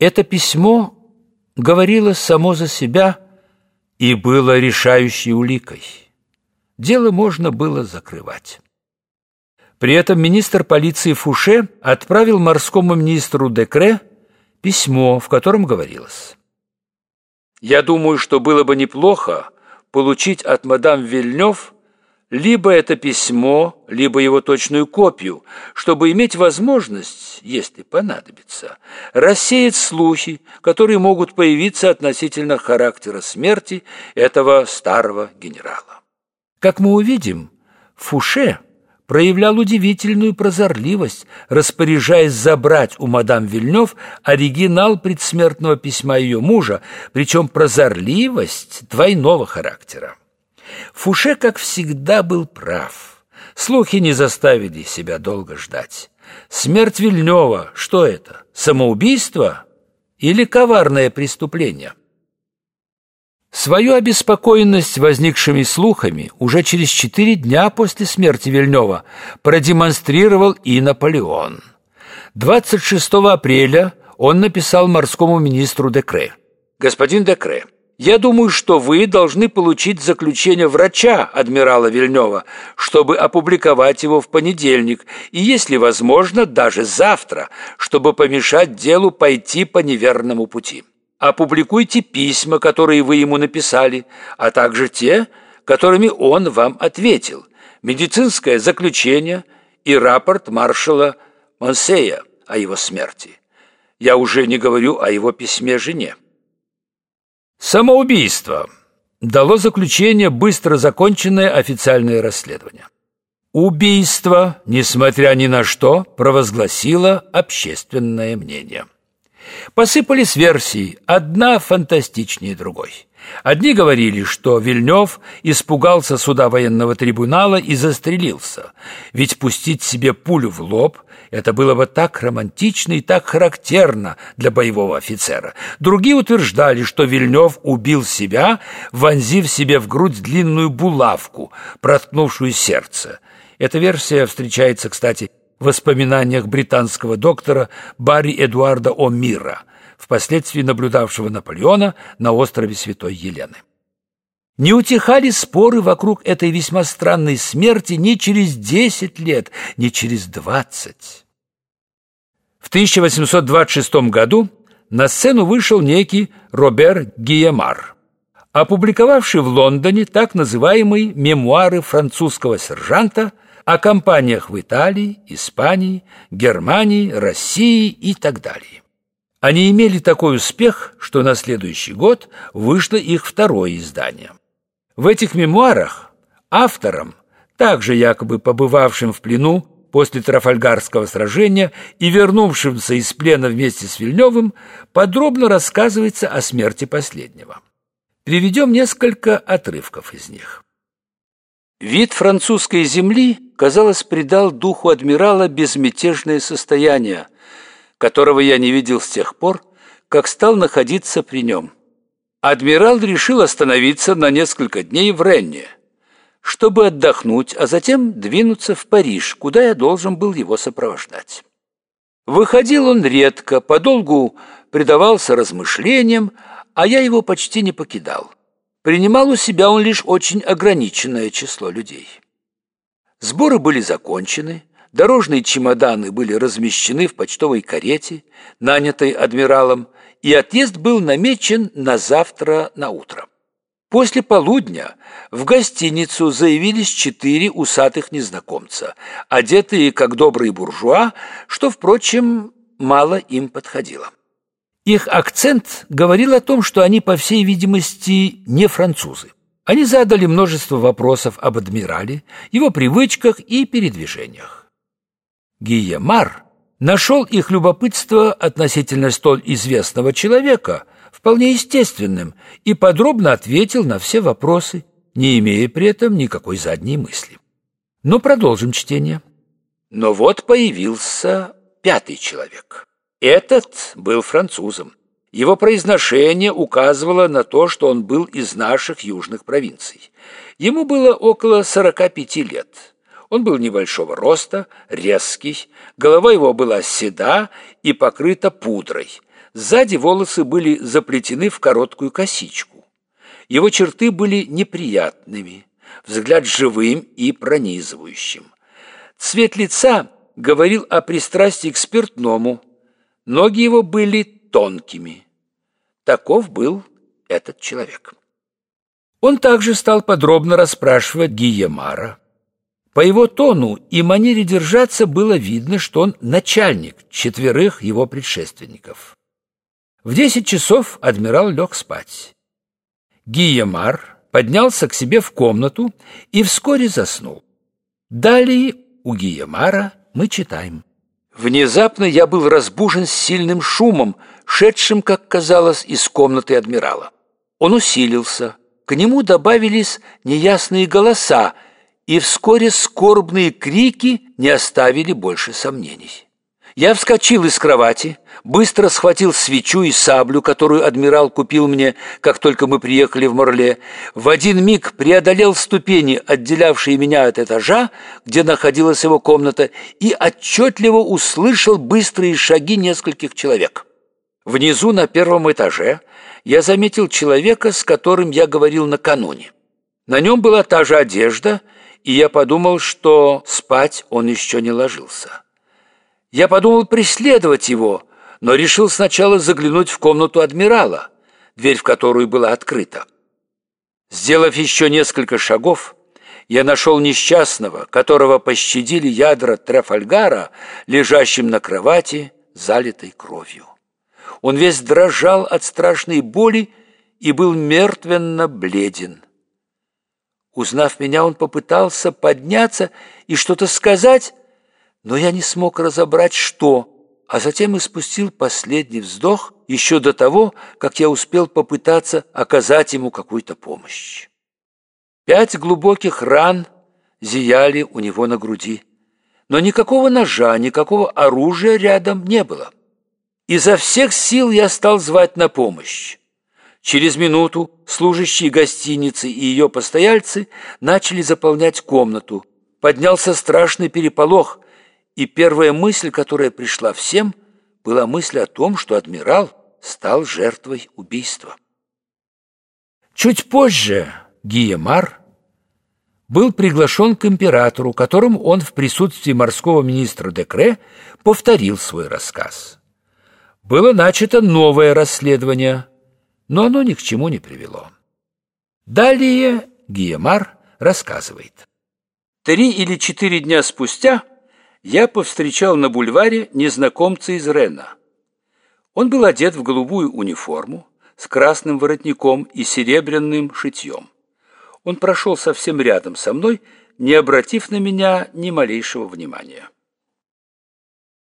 Это письмо говорило само за себя и было решающей уликой. Дело можно было закрывать. При этом министр полиции Фуше отправил морскому министру Декре письмо, в котором говорилось «Я думаю, что было бы неплохо получить от мадам Вильнёв либо это письмо, либо его точную копию, чтобы иметь возможность, если понадобится, рассеять слухи, которые могут появиться относительно характера смерти этого старого генерала. Как мы увидим, Фуше проявлял удивительную прозорливость, распоряжаясь забрать у мадам Вильнёв оригинал предсмертного письма ее мужа, причем прозорливость двойного характера. Фуше, как всегда, был прав. Слухи не заставили себя долго ждать. Смерть Вильнева, что это, самоубийство или коварное преступление? Свою обеспокоенность возникшими слухами уже через четыре дня после смерти Вильнева продемонстрировал и Наполеон. 26 апреля он написал морскому министру Декре. «Господин Декре, я думаю, что вы должны получить заключение врача адмирала Вильнева, чтобы опубликовать его в понедельник, и, если возможно, даже завтра, чтобы помешать делу пойти по неверному пути. Опубликуйте письма, которые вы ему написали, а также те, которыми он вам ответил, медицинское заключение и рапорт маршала Монсея о его смерти. Я уже не говорю о его письме жене. Самоубийство дало заключение быстро законченное официальное расследование. Убийство, несмотря ни на что, провозгласило общественное мнение. Посыпались версии, одна фантастичнее другой. Одни говорили, что Вильнев испугался суда военного трибунала и застрелился, ведь пустить себе пулю в лоб – это было бы так романтично и так характерно для боевого офицера. Другие утверждали, что Вильнев убил себя, вонзив себе в грудь длинную булавку, проткнувшую сердце. Эта версия встречается, кстати, воспоминаниях британского доктора Барри Эдуарда О'Мира – впоследствии наблюдавшего Наполеона на острове Святой Елены. Не утихали споры вокруг этой весьма странной смерти ни через десять лет, ни через двадцать. В 1826 году на сцену вышел некий Робер Гиемар, опубликовавший в Лондоне так называемые «Мемуары французского сержанта» о кампаниях в Италии, Испании, Германии, России и так далее. Они имели такой успех, что на следующий год вышло их второе издание. В этих мемуарах авторам, также якобы побывавшим в плену после Трафальгарского сражения и вернувшимся из плена вместе с Вильневым, подробно рассказывается о смерти последнего. Приведем несколько отрывков из них. Вид французской земли, казалось, придал духу адмирала безмятежное состояние – которого я не видел с тех пор, как стал находиться при нем. Адмирал решил остановиться на несколько дней в Ренне, чтобы отдохнуть, а затем двинуться в Париж, куда я должен был его сопровождать. Выходил он редко, подолгу предавался размышлениям, а я его почти не покидал. Принимал у себя он лишь очень ограниченное число людей. Сборы были закончены, Дорожные чемоданы были размещены в почтовой карете, нанятой адмиралом, и отъезд был намечен на завтра на утро. После полудня в гостиницу заявились четыре усатых незнакомца, одетые как добрые буржуа, что, впрочем, мало им подходило. Их акцент говорил о том, что они, по всей видимости, не французы. Они задали множество вопросов об адмирале, его привычках и передвижениях. Гиемар нашел их любопытство относительно столь известного человека вполне естественным и подробно ответил на все вопросы, не имея при этом никакой задней мысли. Но продолжим чтение. Но вот появился пятый человек. Этот был французом. Его произношение указывало на то, что он был из наших южных провинций. Ему было около 45 лет. Он был небольшого роста, резкий, голова его была седа и покрыта пудрой. Сзади волосы были заплетены в короткую косичку. Его черты были неприятными, взгляд живым и пронизывающим. Цвет лица говорил о пристрастии к спиртному, ноги его были тонкими. Таков был этот человек. Он также стал подробно расспрашивать Гиемара. По его тону и манере держаться было видно, что он начальник четверых его предшественников. В десять часов адмирал лег спать. Гиемар поднялся к себе в комнату и вскоре заснул. Далее у Гиемара мы читаем. Внезапно я был разбужен сильным шумом, шедшим, как казалось, из комнаты адмирала. Он усилился, к нему добавились неясные голоса, и вскоре скорбные крики не оставили больше сомнений. Я вскочил из кровати, быстро схватил свечу и саблю, которую адмирал купил мне, как только мы приехали в Морле, в один миг преодолел ступени, отделявшие меня от этажа, где находилась его комната, и отчетливо услышал быстрые шаги нескольких человек. Внизу на первом этаже я заметил человека, с которым я говорил накануне. На нем была та же одежда, и я подумал, что спать он еще не ложился. Я подумал преследовать его, но решил сначала заглянуть в комнату адмирала, дверь в которую была открыта. Сделав еще несколько шагов, я нашел несчастного, которого пощадили ядра Трафальгара, лежащим на кровати, залитой кровью. Он весь дрожал от страшной боли и был мертвенно бледен. Узнав меня, он попытался подняться и что-то сказать, но я не смог разобрать, что, а затем испустил последний вздох еще до того, как я успел попытаться оказать ему какую-то помощь. Пять глубоких ран зияли у него на груди, но никакого ножа, никакого оружия рядом не было. Изо всех сил я стал звать на помощь. Через минуту служащие гостиницы и ее постояльцы начали заполнять комнату. Поднялся страшный переполох, и первая мысль, которая пришла всем, была мысль о том, что адмирал стал жертвой убийства. Чуть позже Гиемар был приглашен к императору, которому он в присутствии морского министра Декре повторил свой рассказ было начато новое расследование, но оно ни к чему не привело. Далее Гиемар рассказывает. Три или четыре дня спустя я повстречал на бульваре незнакомца из Рена. Он был одет в голубую униформу с красным воротником и серебряным шитьем. Он прошел совсем рядом со мной, не обратив на меня ни малейшего внимания.